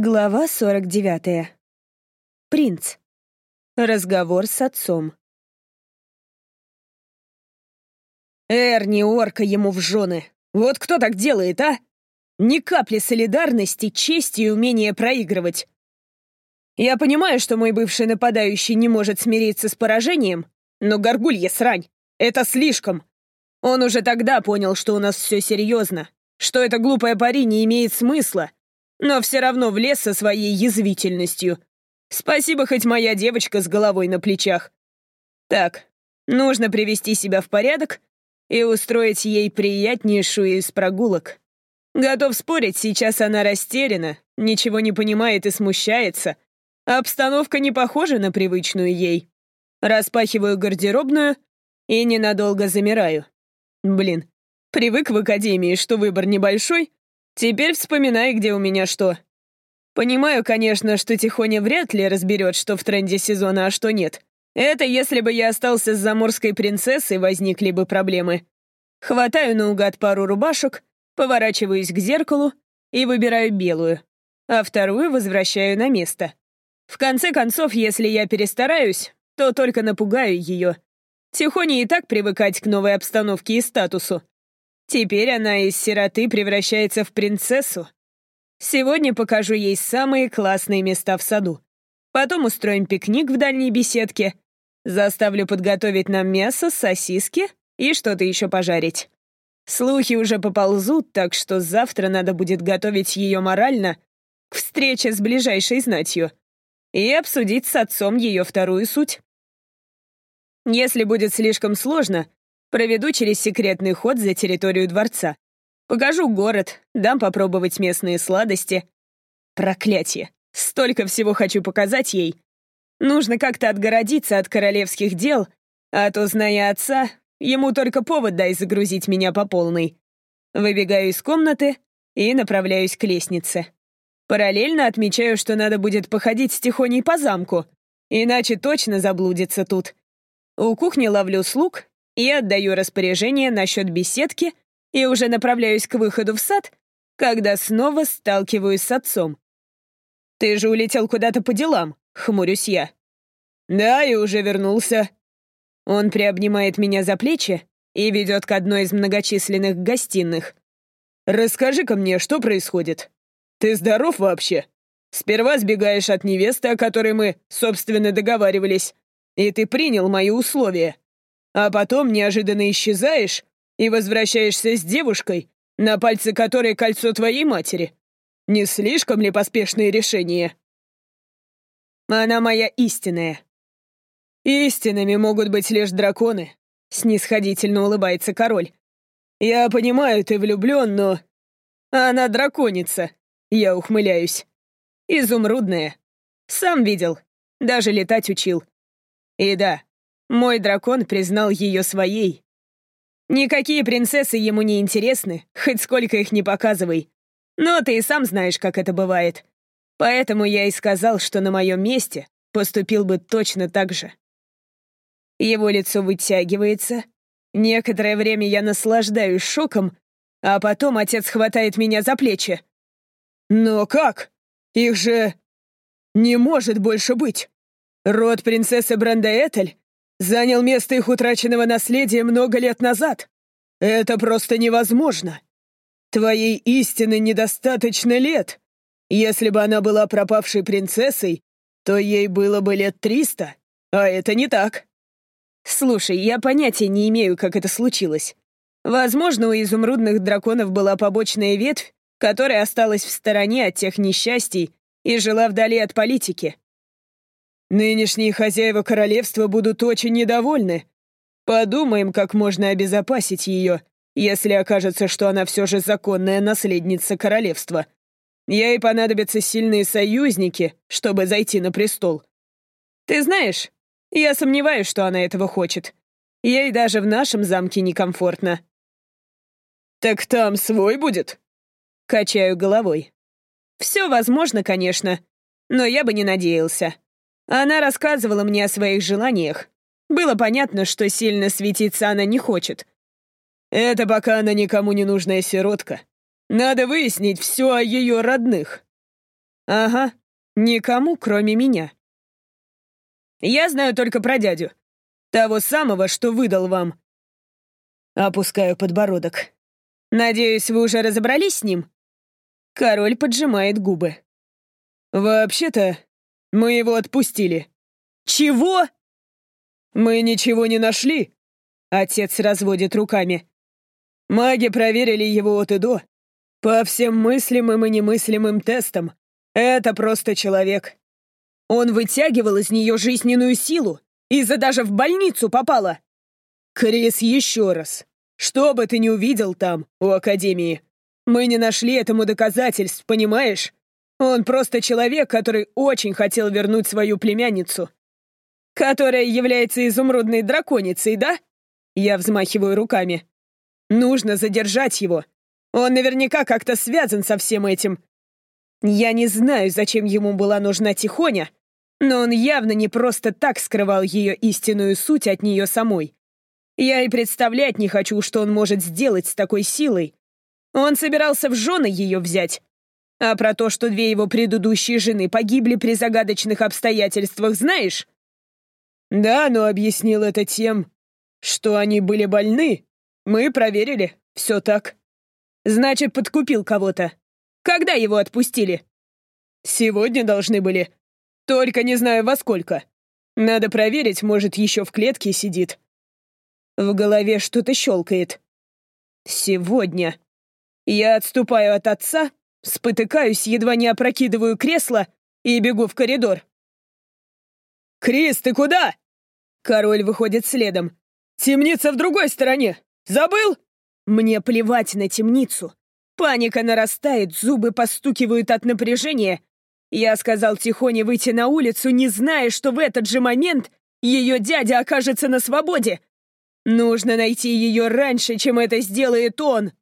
Глава 49. Принц. Разговор с отцом. Эрни орка ему в жены. Вот кто так делает, а? Ни капли солидарности, чести и умения проигрывать. Я понимаю, что мой бывший нападающий не может смириться с поражением, но горгулья срань. Это слишком. Он уже тогда понял, что у нас все серьезно, что эта глупая пари не имеет смысла, но все равно влез со своей язвительностью. Спасибо, хоть моя девочка с головой на плечах. Так, нужно привести себя в порядок и устроить ей приятнейшую из прогулок. Готов спорить, сейчас она растеряна, ничего не понимает и смущается. Обстановка не похожа на привычную ей. Распахиваю гардеробную и ненадолго замираю. Блин, привык в академии, что выбор небольшой, Теперь вспоминай, где у меня что. Понимаю, конечно, что Тихоня вряд ли разберет, что в тренде сезона, а что нет. Это если бы я остался с заморской принцессой, возникли бы проблемы. Хватаю наугад пару рубашек, поворачиваюсь к зеркалу и выбираю белую, а вторую возвращаю на место. В конце концов, если я перестараюсь, то только напугаю ее. Тихоне и так привыкать к новой обстановке и статусу. Теперь она из сироты превращается в принцессу. Сегодня покажу ей самые классные места в саду. Потом устроим пикник в дальней беседке. Заставлю подготовить нам мясо, сосиски и что-то еще пожарить. Слухи уже поползут, так что завтра надо будет готовить ее морально к встрече с ближайшей знатью и обсудить с отцом ее вторую суть. Если будет слишком сложно, Проведу через секретный ход за территорию дворца. Покажу город, дам попробовать местные сладости. Проклятие. Столько всего хочу показать ей. Нужно как-то отгородиться от королевских дел, а то, зная отца, ему только повод дай загрузить меня по полной. Выбегаю из комнаты и направляюсь к лестнице. Параллельно отмечаю, что надо будет походить с Тихоней по замку, иначе точно заблудится тут. У кухни ловлю слуг и отдаю распоряжение насчет беседки и уже направляюсь к выходу в сад, когда снова сталкиваюсь с отцом. «Ты же улетел куда-то по делам», — хмурюсь я. «Да, и уже вернулся». Он приобнимает меня за плечи и ведет к одной из многочисленных гостиных. «Расскажи-ка мне, что происходит? Ты здоров вообще? Сперва сбегаешь от невесты, о которой мы, собственно, договаривались, и ты принял мои условия а потом неожиданно исчезаешь и возвращаешься с девушкой, на пальце которой кольцо твоей матери. Не слишком ли поспешное решение? Она моя истинная. Истинными могут быть лишь драконы, снисходительно улыбается король. Я понимаю, ты влюблен, но... Она драконица, я ухмыляюсь. Изумрудная. Сам видел, даже летать учил. И да, мой дракон признал ее своей. Никакие принцессы ему не интересны, хоть сколько их не показывай. Но ты и сам знаешь, как это бывает. Поэтому я и сказал, что на моем месте поступил бы точно так же. Его лицо вытягивается. Некоторое время я наслаждаюсь шоком, а потом отец хватает меня за плечи. «Но как? Их же... не может больше быть! Род принцессы Брандеэтель занял место их утраченного наследия много лет назад. Это просто невозможно. Твоей истины недостаточно лет. Если бы она была пропавшей принцессой, то ей было бы лет триста, а это не так. Слушай, я понятия не имею, как это случилось. Возможно, у изумрудных драконов была побочная ветвь, которая осталась в стороне от тех несчастий и жила вдали от политики. Нынешние хозяева королевства будут очень недовольны. Подумаем, как можно обезопасить ее, если окажется, что она все же законная наследница королевства. Ей понадобятся сильные союзники, чтобы зайти на престол. Ты знаешь, я сомневаюсь, что она этого хочет. Ей даже в нашем замке некомфортно. «Так там свой будет?» Качаю головой. «Все возможно, конечно, но я бы не надеялся. Она рассказывала мне о своих желаниях. Было понятно, что сильно светиться она не хочет. Это пока она никому не нужная сиротка. Надо выяснить все о ее родных. Ага, никому, кроме меня. Я знаю только про дядю. Того самого, что выдал вам. Опускаю подбородок. Надеюсь, вы уже разобрались с ним? Король поджимает губы. Вообще-то, мы его отпустили. Чего? Мы ничего не нашли. Отец разводит руками. Маги проверили его от и до. По всем мыслимым и немыслимым тестам. Это просто человек. Он вытягивал из нее жизненную силу, из-за даже в больницу попала. Крис, еще раз. Что бы ты ни увидел там, у Академии, мы не нашли этому доказательств, понимаешь? Он просто человек, который очень хотел вернуть свою племянницу. Которая является изумрудной драконицей, да? Я взмахиваю руками. Нужно задержать его. Он наверняка как-то связан со всем этим. Я не знаю, зачем ему была нужна Тихоня, но он явно не просто так скрывал ее истинную суть от нее самой. Я и представлять не хочу, что он может сделать с такой силой. Он собирался в жены ее взять. А про то, что две его предыдущие жены погибли при загадочных обстоятельствах, знаешь? Да, но объяснил это тем, что они были больны. Мы проверили, все так. Значит, подкупил кого-то. Когда его отпустили? Сегодня должны были. Только не знаю во сколько. Надо проверить, может, еще в клетке сидит. В голове что-то щелкает. Сегодня. Я отступаю от отца, спотыкаюсь, едва не опрокидываю кресло и бегу в коридор. «Крис, ты куда?» Король выходит следом. «Темница в другой стороне! Забыл?» Мне плевать на темницу. Паника нарастает, зубы постукивают от напряжения, я сказал Тихоне выйти на улицу, не зная, что в этот же момент ее дядя окажется на свободе. Нужно найти ее раньше, чем это сделает он.